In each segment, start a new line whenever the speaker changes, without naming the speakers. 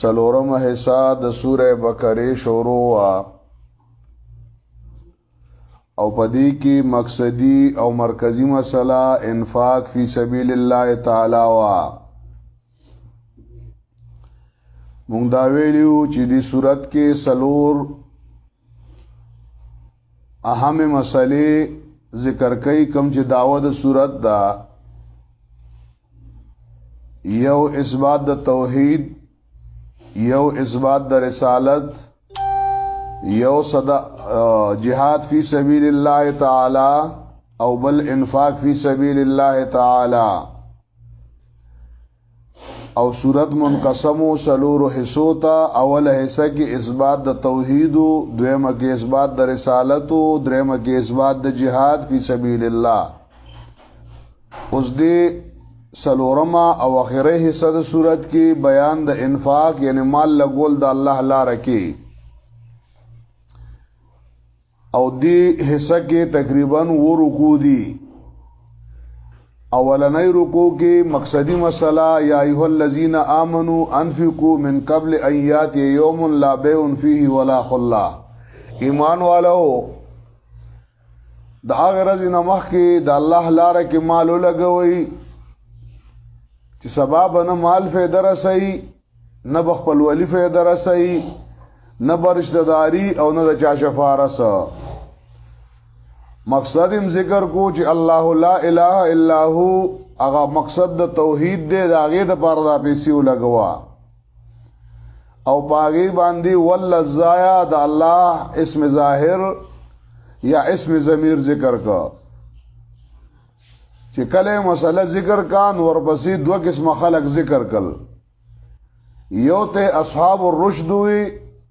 سلورم حصہ د سوره بقره شروع وا او پدې کې مقصدی او مرکزی مسله انفاق فی سبیل الله تعالی وا مونږ دا ویلو چې دې صورت کې سلور اهم مسلې ذکر کوي کوم چې داوه د صورت دا یو اثبات د توحید یو اثبات د رسالت یو صدا جهاد فی سبیل الله تعالی او بل انفاق فی سبیل الله تعالی او صورت منقسمو سلور حصو تا اول حصہ کې اثبات د توحید دویمه کې اثبات د رسالت او دریمه کې اثبات د جهاد فی سبیل الله اوس دې سلورما او اخره حصہ د صورت کې بیان د انفاق یعنی مال لګول د الله لپاره کې او دې حصہ کې تقریبا و رکو دي اولنې رکو کې مقصدی مسله یا ایه الذین آمنو انفقوا من قبل ان یاتی یوم لا بیع فیه ولا خلا ایمان والو د هغه ورځ نه مخکې د الله لار کې مال لګوي چې سبب نه مال فائدہ رسي نه بخپل ولی فائدہ رسي نه برشتہ داری او نه د چا شفارس مقصد هم ذکر کو چې الله لا اله الا هو هغه مقصد د توحید دی دا غي د پاره د پیسې لګوا او باغی باندې ول زایا د الله اسم ظاهر یا اسم ضمیر ذکر کا چې کله مسله ذکر کا نور پسې دوه قسم خلق ذکر کړ یو ته اصحاب الرشد وی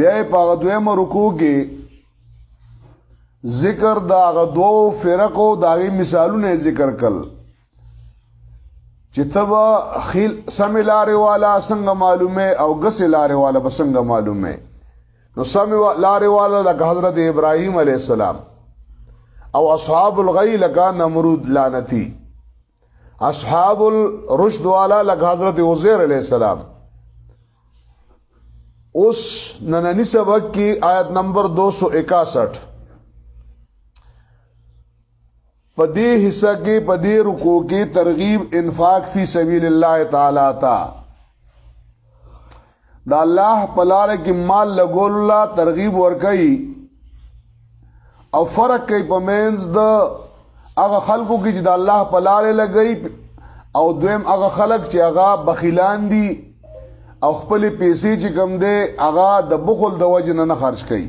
بیا په دویم رکوع کې ذکر دا غدو فرقو داغي مثالونه ذکر کړل چې تبا خیل سم لارې والا څنګه معلومه او غس لارې والا به څنګه معلومه نو سم لارې والا لکه حضرت ابراهیم علی السلام او اصحاب الغی لکه نمرود لعنتی اصحاب الرشد والا لګ حضرت عزیر علیہ السلام اوس نننی سبق کی آیت نمبر 261 پدی حصہ کی پدی رکو کی ترغیب انفاق فی سبیل اللہ تعالی تا دا الله په لار کې مال لګول الله ترغیب ورکړي او فرق کوي په مینز د هغه خلکو کې چې د الله په لار لګي او دویم هغه خلک چې هغه بخیلان دي او خپل پیسې چې کم دي هغه د بخل د وجه نه خرج کوي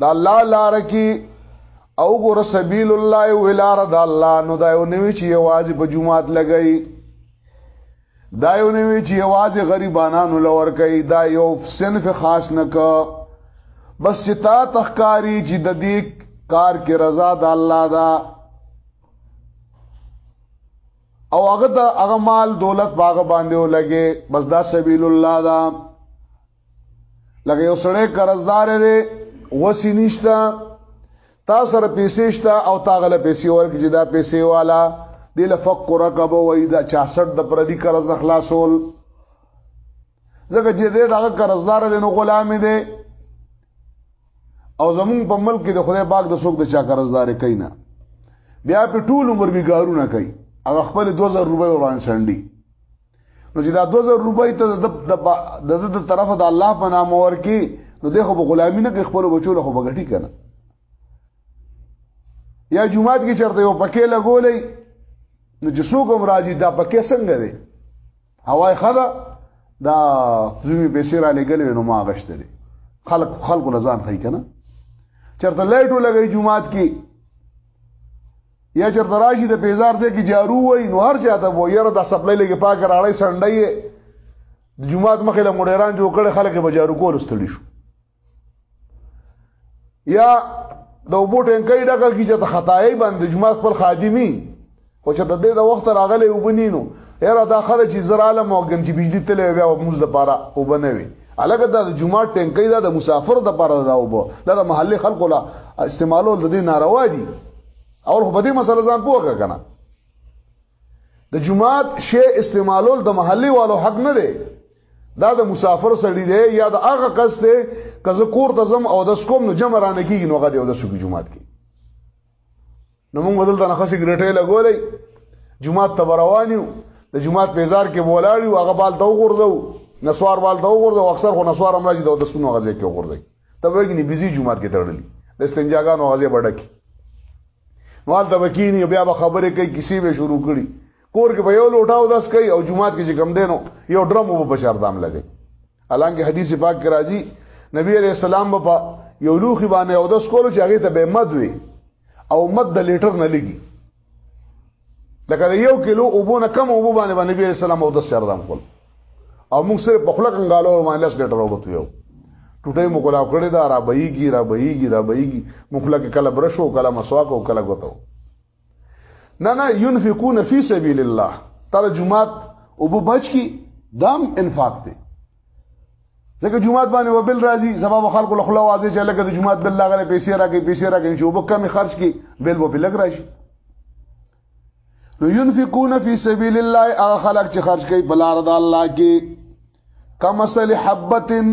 دا الله لار کی او ګور سبیل الله ولار د الله نو دا یو نوی چې یوازې په جمعات لګی دا یو نوی چې یوازې غریبانو لور کوي دا یو صنف خاص نه کا بس چې تا تخکاری چې د دې کار کې رضا د الله دا او هغه د هغه مال دولت باغ باندې ولګي بس دا سبیل الله دا لکه یو سړی قرضدار دی وسی نشته تا سره پیسې شته او تا غله پیسې ورکړي چې دا پیسې والا د لفق رقب وای دا 66 د پردي قرض د خلاصول ځکه چې دې دا قرضدار دی نو غلام دی او زمون په ملک کې د خدای پاک د څوک د چا قرضدار کینا بیا په ټول عمر بګارونه کوي او خپل 2000 روپۍ وران سندي نو چې دا 2000 روپۍ ته د د د طرفه د الله په نام ورکی نو دغه په غلامی نه خپل بچو له بغټی کنه یا جمعات کې چرته یو پکې لګولې نو چې څوک هم راځي دا پکې څنګه دی هواي خدا دا زمي پیسې را لګلې نو ما غشتلې خلق خلق لزان خی کنه چرته لایټو لګي جمعات کې یا چې دراشي د بیزار ته کې جارو وای نو هر چاته وو یره د سپلې لګي پاک راړې سړندې د جمعات مخې له مډیران جوړ کړي خلک به جارو کول استړي شو یا د وبو ټینکې ډکه کی چې ته خدای باندې جمعات پر خادمي خو چې د دې د وخت راغلې وبنینو یره دا خره چې زراله موګن چې بجلی تلې بیا موږ د پاره وبنوي الګا د جمعه ټینکې دا د مسافر د پاره دا وبو دا د محلي خلکو لا استعمالول د دې ناروا دي او په دې مسله ځان پوهه کنه د جمعات شی استعمالول د محلي والو حق نه دی دا د مسافر سړی دی یا د هغه کس دی کزه کور ته زم او د سکوم نو جمع رانه کیږي نو غدي او د سکو جمعات کې نو موږ بدل ته نه خسي ګرټه لګولې جمعات ته روانیو د جمعات په زار کې بولاړیو هغه بال ته وګورځو نسوار بال ته وګورځو اکثر خو نسوار امراضي د دستونو غزه کې وګورځي ته وګی نه بيزي جمعات کې تړلې د استنجاګانو غزه بډکی نو حالت وکینی بیا به خبرې کوي کسی به شروع کړي کور کې به یو لوټاو داس کوي او جمعات کې چې کم دینو یو ډرم وو په چار دام لګي الانګه حدیث پاک کې راځي نبی عليه السلام په یو لوخي باندې او داس کولو چې هغه ته به مد وي او مد د لیټر نه لګي لکه د یو کیلو اوبو نه کم اوبو باندې باندې نبی رسول الله او د سردام خپل او موږ سره په خلک غالو باندې لس لیټر اوبو پیو ټوټه مو کولا کړی دا را بهيږي را بهيږي را بهيږي مخله کې کله برشو کله مسواک او کله غوتو نه نه ينفقون في سبيل الله تعالی جمعات او بچ کی دام انفاق دی ځکه جمعات باندې وبل راځي سبب خلکو له خلا واځي چې لکه د جمعات بل لاغره پیسې راکې پیسې راکې چې وب کمی خرج کې بل وبل لګ راشي نو ينفقون في سبيل الله هغه خلک چې خرج کوي په لار د الله کې کمثل حبتن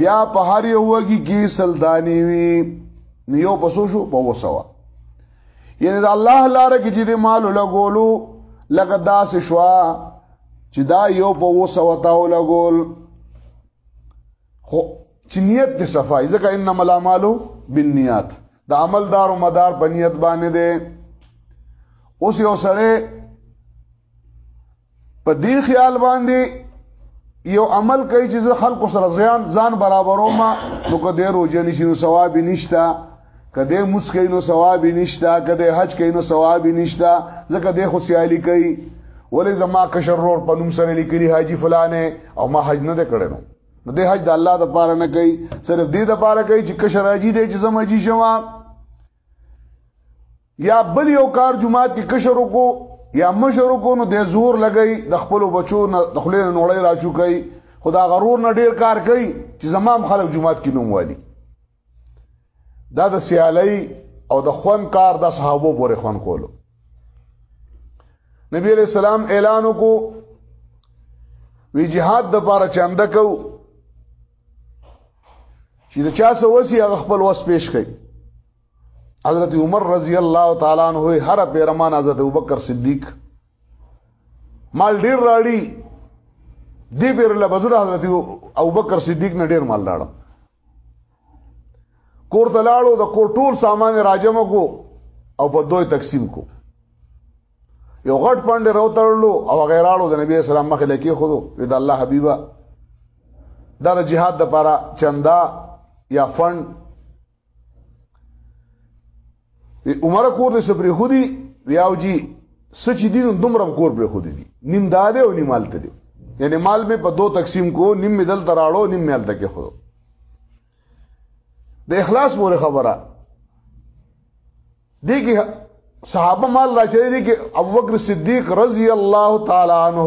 بیا په هر یو وګي کې سلطانی وي یو پسو شو په وسوا یعنی د الله لار کې چې د مال لګولو لکه داس شوا چې دا یو په وسوا تاو لګول خو چې نیت دې صفای ځکه انما الاعمال بالنیات د عمل دار او مدار په نیت باندې ده اوس یو سره په دې خیال باندې یو عمل کوي چې خلکو سره ځان ځان برابرو ما نو که دې روزه نشي نو ثواب نشته کده موس کوي نو ثواب نشته کده حج کوي نو ثواب نشته ځکه دې خو سیالي کوي ولې زما کشر رور په نوم سره لیکلي حاجی فلانه او ما حج نه کړی نو نو د حج د الله د پاره نه کوي صرف دې د پاره کوي چې کشر راځي دې چې سمجي شوا یا بل یو کار جمعات کې کشر کو یا مشر کو نو د زور لګی د خپل بچو نه د خلې نه نوړی را شو کوي خدا غرور نه ډیر کار کوي چې زمام خلک جمعات کې نوم والی دا د سیالي او د خون کار د صحابه پورې خون کولو نبی علیہ السلام اعلان کو وی جهاد د پاره چنده کو چې د چا سوسی هغه خپل وس پیش کړي حضرت عمر رضی الله تعالی عنہ هر پیرمان حضرت ابوبکر صدیق مال ډیر راړي دی پیر له بزر حضرت ابوبکر صدیق نه ډیر مال راړم کور ته لاړو د کور ټول سامان راجمه کو او په دوی تقسیم کو یو غټ پاندې راوتړلو او غیرالو د نبی اسلام مخې لکې خودو د الله حبیبا دا د جهاد د پاره چندا یا فند عمر کور دې سپری خودي ویاو جی سچ دي دومره کور پر خودي دي نیم داده او نیم مالته دي یعنی مال می په دو تقسیم کو نیم مدل تراړو نیم مالته کې خودو د اخلاص مور خبره دیګه صحابه مال را چي دي کې ابو بکر صدیق رضی الله تعالی عنہ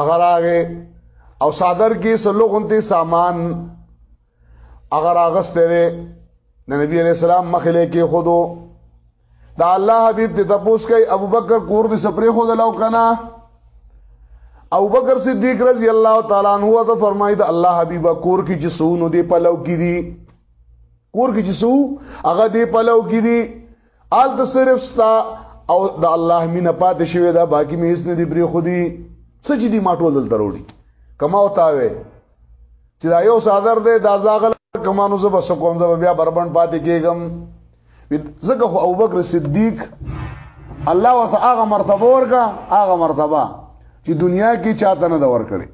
اگر هغه او صادر کې سلوغنتی سامان اگر هغه ستره د نبی علی السلام مخله کې خودو دا الله حبیب ته تپوس کوي ابو بکر کور دې سپری خو دلاو کنه ابو بکر صدیق رضی الله تعالی عنہ ته فرمایي دا الله حبیب کور کې جسونو دې پلو کې دي کور کې چې سو هغه دې پلو کې دي آل ته صرف ستا او د الله مینه پاتې شوی دا باقی مې هیڅ نه دی پرې خو دي څه چې دي ماټول دل تروړي کما او تاوي چې دا یو صادر دی دا زاغل کمانو زب سکوم زب بیا بربند پاتې کېږم زکه خو ابوبکر صدیق الله وت هغه مرتبه ورکا هغه مرتبه چې دنیا کې چاته نه دا ور کړی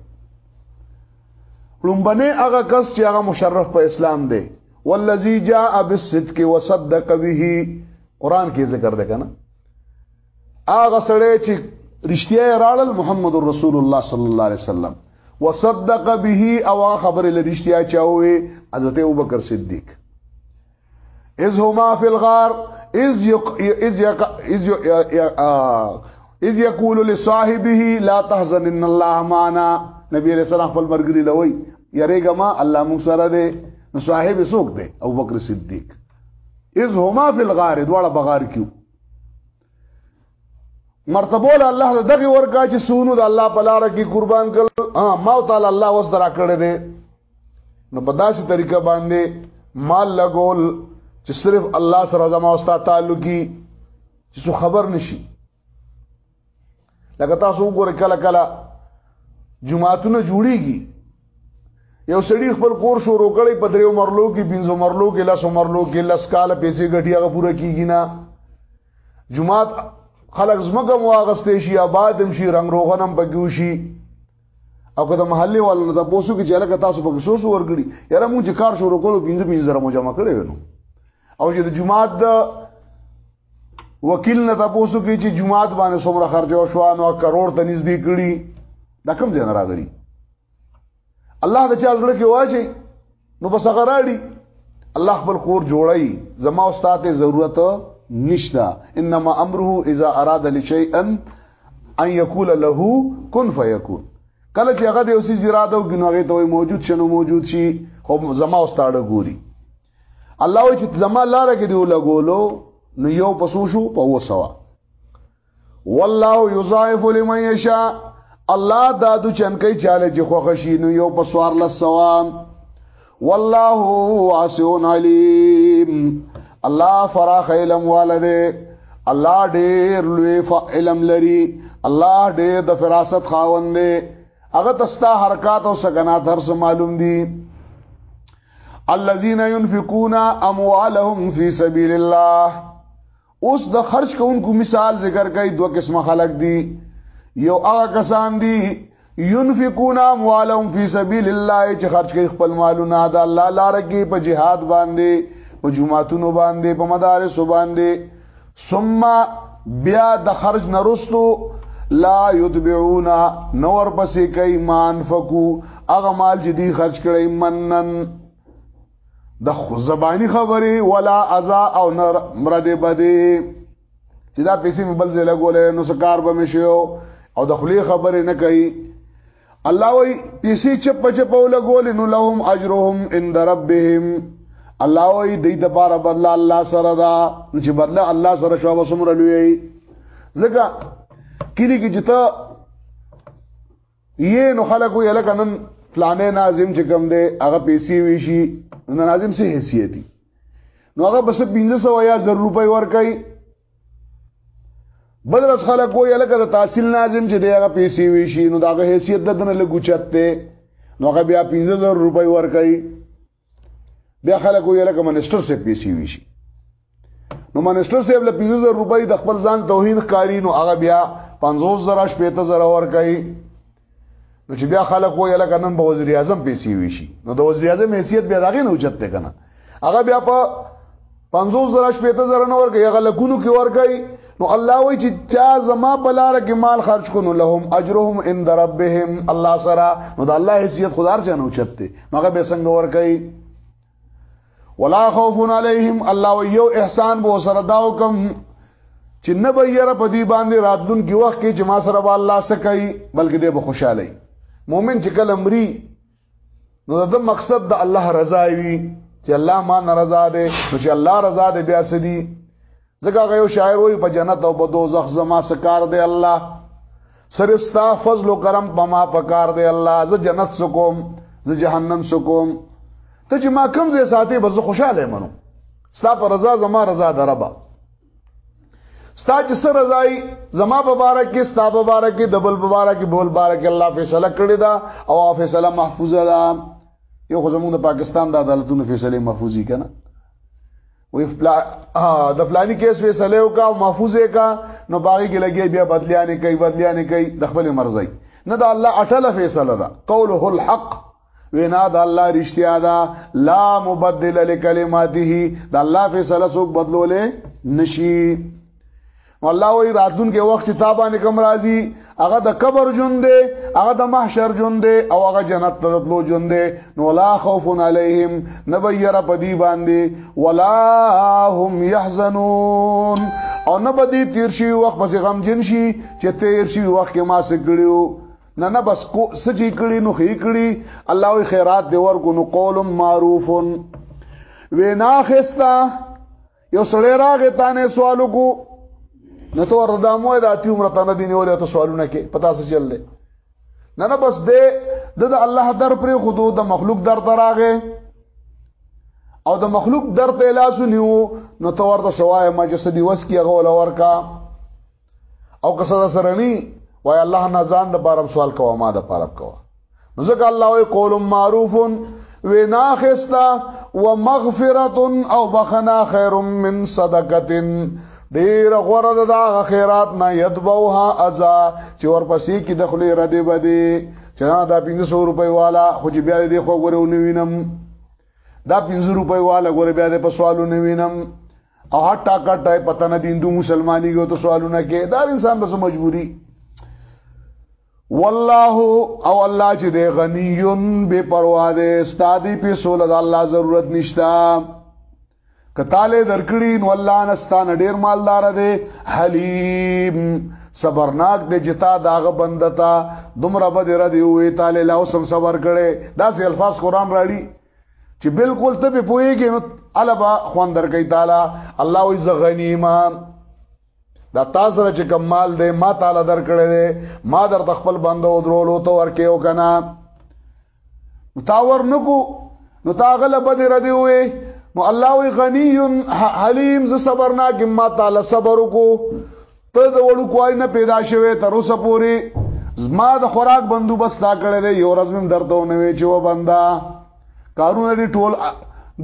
لومبنه هغه کس چې هغه مشرف په اسلام دی والذي جاء بالصدق وصدق به قران کې ذکر ده کنه هغه سره چې رښتیا راړل محمد رسول الله صلی الله علیه وسلم وصدق به او خبر لري رښتیا چاوي حضرت ابوبکر صدیق اذ هما فی الغار اذ یق اذ یق اذ یق اذ یقول لصاحبه لا تحزن ان الله معنا نبی علیہ السلام خپل مرګری لوي یریګه ما الله مون سره دی نو صاحب سوک دی ابو بکر صدیق اذ هما فی الغار دواړه بغار کیو مرتبه ول الله دغه ورکا چې سونو د الله په لار کې قربان کړ ها ما تعالی الله وس درا کړی دی نو په داسې طریقه باندې مال لګول چې صرف الله سره زما او ستاسو تعلقي چې خبر نشي لکه تاسو وګورئ کله کله جمعهتونه جوړیږي یو سړی خپل کور شروع کړي په دریو مرلو کې بنځو مرلو کې لاسو مرلو کې لس کال پیسې ګټي هغه پوره کیږي نه جمعات خلق زمګه مواغستې شي آبادم شي رنگ روغنم بګیو شي او که د محلي والو د پوسو کې چې لکه تاسو په څو شو ورګړي یاره مونږ کار شروع کولو 15 15 مو جمع کړي ونو او چې د جمعات د وکیل نه تاسو کې چې جمعات باندې څومره خرج او شو نو کروڑ ته نږدې کړي دا کوم ځای راغلي الله د چا زړه کې واچي نو بس هغه راړي الله خپل کور جوړي زما استاد ضرورت نشتا انما امره اذا اراد لشيء ان يقول له كن فيكون کله چې هغه د اوسې زیراده او ګناغه ته موجود شنو موجود شي خو زما استاد ګوري الله وی چې زما لار کې دی ولګولو نو یو پسو شو په وسوا والله یضاعف لمن یشاء الله دا د چنکې چاله چې خوښ شي نو یو پسوار لسوا والله واسع علیم الله فراخ علم والده الله ډیر لوی علم لري الله ډیر د فراست خاوند دی هغه تستا حرکات او سکنات هر څه معلوم دي الذين ينفقون اموالهم في سبيل الله اوس د خرج کوونکو مثال ذکر کوي دوه قسمه خلک دي یو هغه کسان دي ينفقون اموالهم في سبيل الله چې خرج کوي خپل مالونه د الله لپاره کې په جهاد باندې په جمعاتونو باندې په مدارس باندې ثم بیا د خرج نرستو لا یتبعونا نور پسې کوي مان فکو اغه مال چې دی خرج کړي منن د زبانی خبرې ولا ازا او نر مرد بده چې دا پیسې بل ځای لګولې نو سکار به مشيو او د خلی خبرې نه کوي الله وی پیسې چې په چې په لګول نو لهم اجرهم عند ربهم الله وی دې د بار بدل الله سره دا چې بدل الله سره شو وسمره لوی زګه کلی کې جتا یې نو خلکو یې لکه نن فلانه ناظم چې کوم دی هغه پیسې وی شي ناظم سه حیثیت نو هغه بس 1500 یا 1000 روپۍ ورکړي بل رس خلک وایي لکه د تحصیل ناظم چې دغه پیسې وی شي نو دغه حیثیت د دنه لګوچت ته نو هغه بیا 15000 روپۍ ورکړي بیا خلک وایي لکه منسٹر سه پیسې وی شي نو منسٹر سه له 15000 روپۍ د خپل ځان توهین ښکاری نو هغه بیا 50000 شپته زره ورکړي نو چې بیا خلک وایي لکه نن به وزیر اعظم پیسې ویشي نو د وزیر اعظم حیثیت بیا داغه نه اوچت دی کنه هغه بیا په 50 زره شپې ته زره نور کې هغه لکونو کې ور کوي نو الله وی چې چا زما بلاره کې مال خرج کونو لهم اجرهم عند ربهم الله سره نو د الله حیثیت خدار چانه اوچت دی مګه به څنګه ور کوي ولا خوف علیهم الله یو احسان بو سره داو کم چې نه به یره په دې باندې راتلون کې وخت کې چې ما سره به الله سکي بلکې دې به خوشاله مؤمن چې کله مري نو دا مقصد د الله رضا وي چې الله ما ناراضه دي نو چې الله رضا دي بیا سدي ځکه غيو شاعر وي په جنت او په دوزخ زما سکار دی الله صرف ستا فضل او کرم په ما پکار دی الله زه جنت سکوم زه جهنم سکوم ته چې ما کوم زه ساتي بس خوشاله منم ستا پر رضا زما رضا دربا ستا چې سر رضای زما مبارک کې ستا مبارک کې دبل مبارک کې بول مبارک الله فیصله کړی دا او فیصله محفوظه ده یو خو زموږ د پاکستان د عدالتونو فیصله محفوظي کنه وی فلا د فلانی کیس فیصله وکا محفوظه کا نو باغی کې لګي بیا بدلیانې کوي بدلیانې کوي د خپل مرزي نه دا الله اټله فیصله ده قوله الحق وینا د الله رښتیا ده لا مبدل لکلماته د الله فیصله څوک بدلولې نشي الله وی راتون کې وخت چې تابانه کم راځي هغه د قبر جون دی هغه د محشر جون دی او هغه جنت ته تلو جون دی نو لا خوف علیهم نبیر پدی باندې ولا هم يحزنون او نه بدی تیر شي وخت پس غم جن شي چې تیر شي وخت کې ما سګړیو نه نه بس کو سچې کړي نو خې کړي الله وی خیرات دی ورکو نو قول معروف وینا خستا یو سړی راغی تانه سوالو کو نو ته وردا مو د اتی عمر تانه دین ولې ته سوالونه کې پتا څه چل دی نه نه بس دې د الله در پر خودو د مخلوق در تراغه او د مخلوق در ته لاس نیو نو ته ورته سوای ما چې سدي وس کې غول ورکا او که سره سره ني وای الله نه ځان د بارم سوال کوه ما د پاره کوه ځکه الله وی قول معروف وینا خستا ومغفرة او بخنا خیر من صدقه ډیر غوړه د دا خیرات نه یتبوها ازا چې ورپسې کې د خلی ردی بدی چې دا 500 روپۍ والا خو چې بیا دې خو غره ونوینم دا 500 روپۍ والا غره بیا دې په سوالو نوینم او هټا کټه پته نه دین دو مسلمانی ګو ته سوالونه کې دا انسان بس مجبوری والله او الله چې دی غنیون بے پروا دی استاد په سول د الله ضرورت نشتا کتاله درکړي نو الله نستان ډیر مالدار دی حلیم صبرناک دی جتا داغه بندتا دومره بدره دی وې تعالی له اوسم صبر کړي دا سه الفاظ قران راړي چې بالکل ته په پويږي نو البا خوان درکې تعالی الله وي زغنیما دا تاسو سره چې کمال دی ما تعالی درکړې دی ما در خپل بندو درولو ته ورکه او کنه متاور نکو نو تا غلب دې ردی وې نو الله وی غنی حلیم ز صبرناک ما تعالی صبر کو ته د وړو کوای نه پیدا شوه تر اوسه پوری زما د خوراک بندوبست تا کړی دی یو ورځ مم درته ونه وی چې و بندا کارونه دی ټول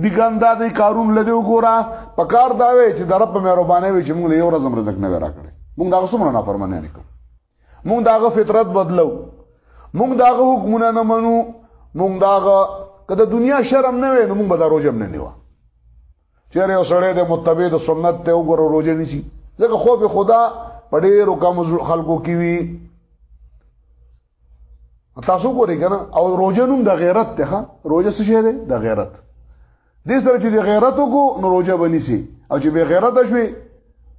دی ګندا دی کارون لدی وګورا په کار دا وی چې درپ مې ربانه وی چې موږ یو ورځ هم رزق نه ورا کړی موږ دا څومره نه فرمانه نه کوو موږ داغه فطرت بدلو موږ داغه حکمونه نه منو موږ داغه کله دنیا شرم نه وینو موږ به دا روزم نه نیو چیرې یو سړی د متبع د سنت ته وګورو روزه نشي ځکه خوف خدا په ډېرو کم خلکو کې وي تاسو ګورئ کنه او روزه نوم د غیرت ته ها روزه څه شی ده د غیرت دې سره چې د غیرت کو نو روزه بنی سي او چې به غیرت شوي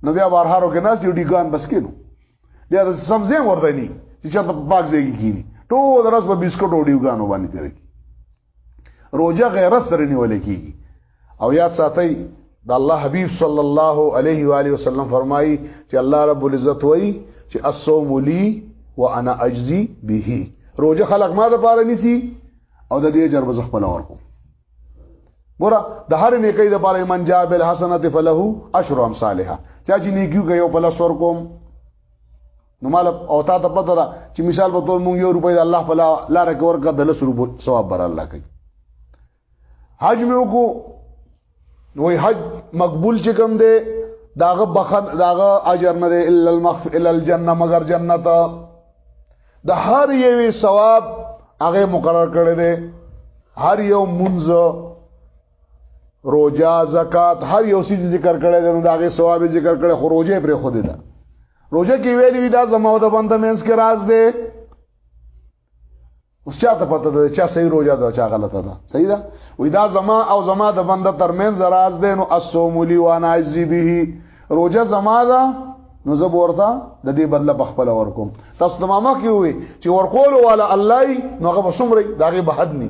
نو بیا بارهارو کې ناس ډیوټي ګان بس کینو بیا د سمزه ورته ني چې چا په پاک ځای کې کینی ټول ورځ په بسکټ او ډیوګانو باندې تیرې روزه غیرت سره نیول کیږي او یاد ساتي د الله حبیب صلی الله علیه و علیه وسلم فرمایي چې الله رب العزت وایي چې الصوم لی وانا اجزی به روزه خلق ما د پاره نیسی او د دې اجر به خپل ورکو ګوره د هر نیکۍ د پاره من جاء بالحسنه فله عشر امثالها چا چې نیکیو کوي په لاسور کوم نو مال او تا ته پته ده چې مثال په تور مونږ یو روپۍ د الله په لار کې ورکړه د لس روپو ثواب بر الله کوي حج مې وکړو نو حج مقبول چې کوم دی داغه بخن داغه اجر نه دی الا المخف الا الجنه مگر جنت د هر یوې ثواب هغه مقرر کړی دی هر یو منځ روجا زکات هر یو سیز ذکر کړی دی نو داغه ثواب ذکر کړی خو روجه پر خو دی دا روجه کې ویلی وی دا زمو د بنده مینس کې راز دی اوس چا ته پته ده چا صحیح روزه ده چا غلطه ده صحیح ده وې دا زما او زما د بنده ترمن زراز ده نو الصوم لي وانا اجزي به روزه زما ده نو زه ورته د دې بدله بخپل ورکوم تاسو تمامه کې وي چې ورکول والا الله نو هغه بشمري داغه بهد نه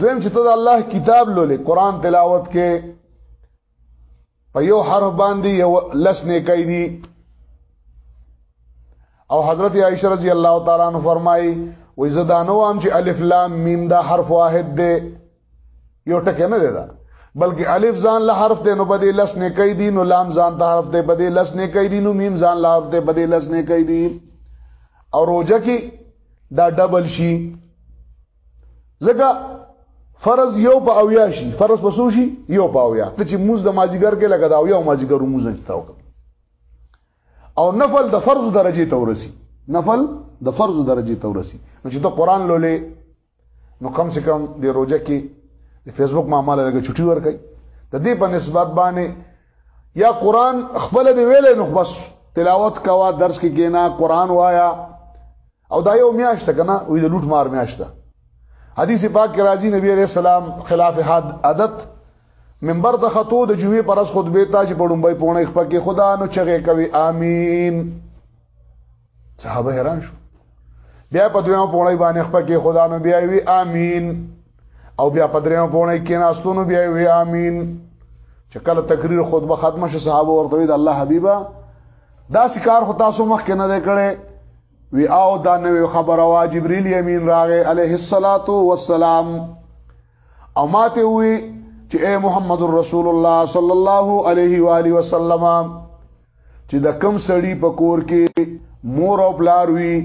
دویم چې ته د الله کتاب لولې قران تلاوت کې په یو حرف باندې یو لس نه کوي دي او حضرت عائشہ رضی الله تعالی عنها فرمایي وې زدانو هم چې الف لام میم دا حرف واحد دی یو ټکی نه دی دا بلکې الف ځان له حرف دی نو بدې لس نه کوي دي نو لام ځان ته حرف دی بدې لس نه کوي دي نو میم ځان له حرف دی بدې لس نه کوي دي او روزه کې دا ډبل شي ځکه فرض یو په اویا شي فرض په سو شي یو په اویا ته چې موز د ماجیګر کې لګا دا اویا ماجیګر موز نه چتاو او نفل د فرض درجه ته ورسی نفل د فرض درجه ته ورسی نو چې ته قران لولې نو کم سے کم د روزه کې د فیسبوک معاملې لګا چټي ور کوي د دې په نسبت باندې یا قران خپل دی ویلې نو بس تلاوت کوا درس کې کینا قران وایا او دا یو میاشت کنه وې د لوټ مار میاشت حدیث پاک کې راځي نبی عليه السلام خلاف حد عادت منبر ته خطو د جمعې پر اس خطبه ته چې پړمبای پونه خپل کې خدا نو چغه کوي امين صحابه حیران شو بیا په دویمه پونه باندې خپل کې خدا نو بیا وی امين او بیا په دریمه پونه کې ناستونو بیا وی امين چې کله تقریر خطبه ختمه شو صحابه ورته وی د الله حبيبا دا سکار خو تاسو مخ کې نه کړي وی او دا نوې خبره وا جبريل امين راغې عليه الصلاه والسلام او ماته وی چې اے محمد رسول الله صلی الله علیه و علیه وسلم چې د کم سړی په کور کې مور او پلار وی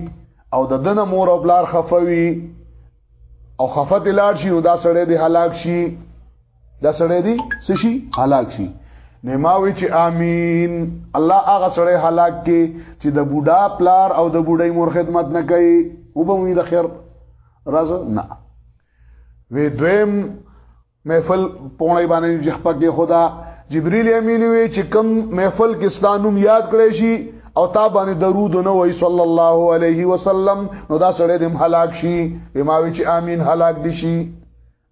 او د دنه مور او پلار خفوي او خفت لاړ شي نو دا سړی دی هلاک شي دا سړی دی څه شي هلاک شي نماوی چې امين الله هغه سړی هلاک کې چې د بوډا پلار او د بوډۍ مور خدمت نه کوي او به وي د خیر راز نه وی دویم محفل پونه باندې جهپه کې خدا جبريل امين وی چې کم محفل کې ستانوم یاد کړی شي او تا باندې درود نه وای صلی الله علیه وسلم نو دا سړی دم هلاک شي بماوي چې امين هلاک دي شي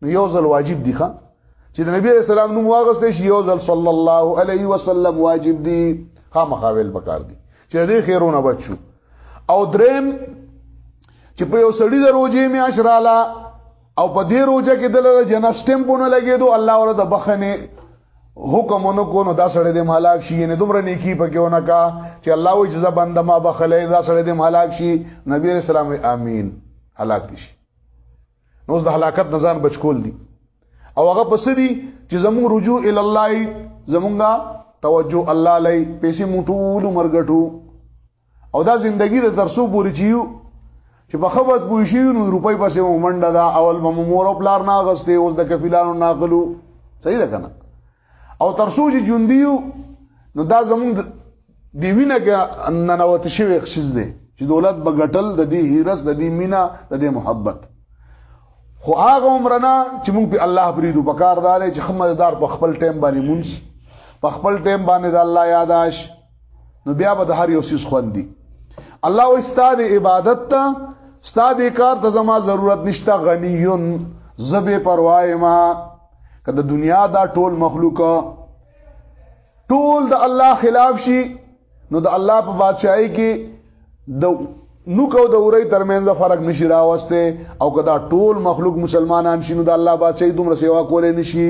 نو یو ځل واجب دي ښا چې د نبی رسول الله نوم واغستې شي یو ځل صلی الله علیه وسلم واجب دي خامخاویل پکار دي چې دې خیرونه بچو او دریم چې په یو سړی د روزي میاش رااله او په دې روزه کې دله جنت سټمپونه لګېدو الله ولا د بخنه حکمونو کو نو دا سړی د مهلاک شي نه دومره نیکی پکې ونه کا چې الله وي جزا بنده ما بخلې دا سړی د مهلاک شي نبی رسول الله امين هلاک دي شي نو د هلاکت نزان بچکول دي او هغه پس دي چې زموږ رجوع ال الله زمونږه توجه الله لای پیسې موټول مرګټو او دا زندگی د درسو پوری چیو چې په خبرت پوه شي نو روپۍ پسې مو منډه دا اول به مور او پلار نه غستې اوس د کفیلانو ناقلو صحیح ده کنه او تر څو چې جوندیو نو دا زمونږ دی وینه کې ننوت شوی خصيز دی چې دولت بغټل د دې هیرس د دې مینا د دې محبت خو هغه عمرنا چې مونږ په الله بریدو پکار دارې چې خمدار په خپل ټیم باندې مونږ په خپل ټیم باندې د الله یاداش نو بیا به د هر یو سیس خوندي الله او استاد عبادت ته استاد کار ته زما ضرورت نشته غنیون زبه پروايي ما کله دنیا دا ټول مخلوق ټول د الله خلاف شي نو د الله په بادشاہي کې د نو کو د اوري ترمنځ فرق نشي راوسته او کدا ټول مخلوق مسلمانان شینو د الله بادشاہي دومره سیوا کولې نشي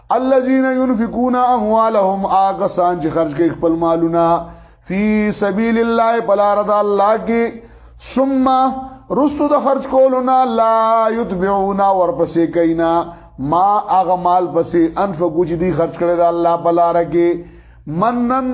الذين ينفقون اموالهم اغسان چې خرج کوي خپل مالونه فی سبیل الله بلار د الله کې ثم رستو د خرج کولنا لا یتبعونا ورپسې کینا ما اغمال پسې انفقو چې دی خرج کړی د الله بلار کې منن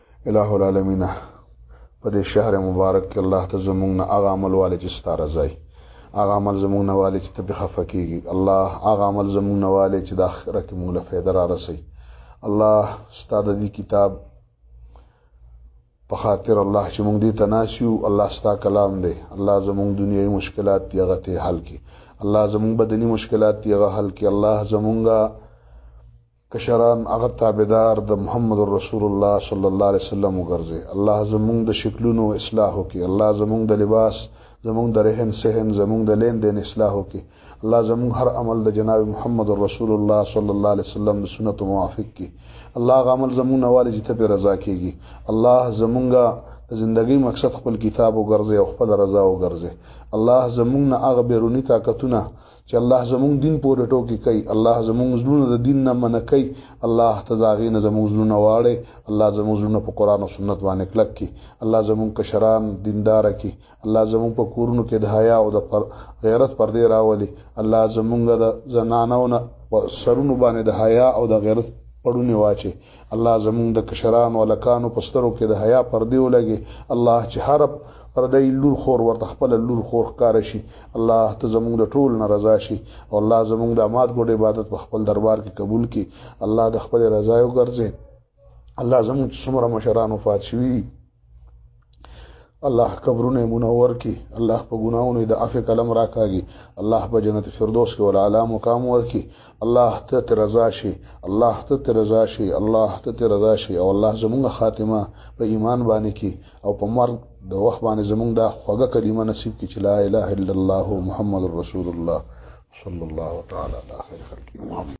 الہ العالمین په دې شهر مبارک کې الله ته زمونږ نه هغه عمل والي چې ستاره ځای هغه عمل زمونږ نه والي چې ته به خفه کیږي الله هغه عمل زمونږ نه والي چې د آخرت کې موږ له فایده را رسي الله ستاده دې کتاب په خاطر الله چې موږ دې تناسیو الله ستا کلام دی الله زموږ دنیوي مشکلات دی هغه ته حل کړي الله زموږ بدني مشکلات دی هغه حل کړي الله زموږه کشران هغه تابعدار د محمد رسول الله صلی الله علیه وسلم وګرځي الله زمونږ د شکلونو اصلاح وکړي الله زمونږ د لباس زمونږ د رهن سهن زمونږ د لین دین اصلاح وکړي الله زمونږ هر عمل د جناب محمد رسول الله صلی الله علیه وسلم د سنت موافق کړي الله هغه عمل زمونږ نه والي چې ته پرې رضا کیږي الله زمونږ د زندګۍ مقصد خپل کتاب وګرځي او خپل رضا وګرځي الله زمونږ نه هغه بیروني طاقتونه چې الله زموږ دین پورې ټوکی کوي الله زموږ زړونه د دین نه منع کوي الله ته دا غي نه زموږ زړونه واړي الله زموږ زړونه په قران او سنت باندې کلک کړي الله زموږ کشران دیندار کړي الله زموږ په کورونو کې د حیا او د پر غیرت پر دی راولي الله زموږ د زنانو نه سرونو باندې د حیا او د غیرت پړونه واچي الله زمونږ د کشرانو الکانو په سترو کې د حیا پردې ولګي الله چې هر پردی لور خور ورته خپل لور خور ښکار شي الله ته زمونږ د ټول ناراضه شي او الله زمونږ د امات ګډ عبادت په خپل دربار کې قبول کړي الله د خپل رضا یو ګرځي الله زمونږ څومره مشران وفات شوي الله قبرونه منور کی الله په ګناونو د عفو کلم راکاږي الله په جنت فردوس کې ول اعلی مقام ورکی الله ته رضا شي الله ته رضا شي الله ته رضا شي او الله زموږ خاتمه په ایمان باندې کی او په مرګ د وخت باندې زموږ دا خوږه کلمه نصیب کی چې لا اله الا الله محمد رسول الله صلی الله تعالی علیه وسلم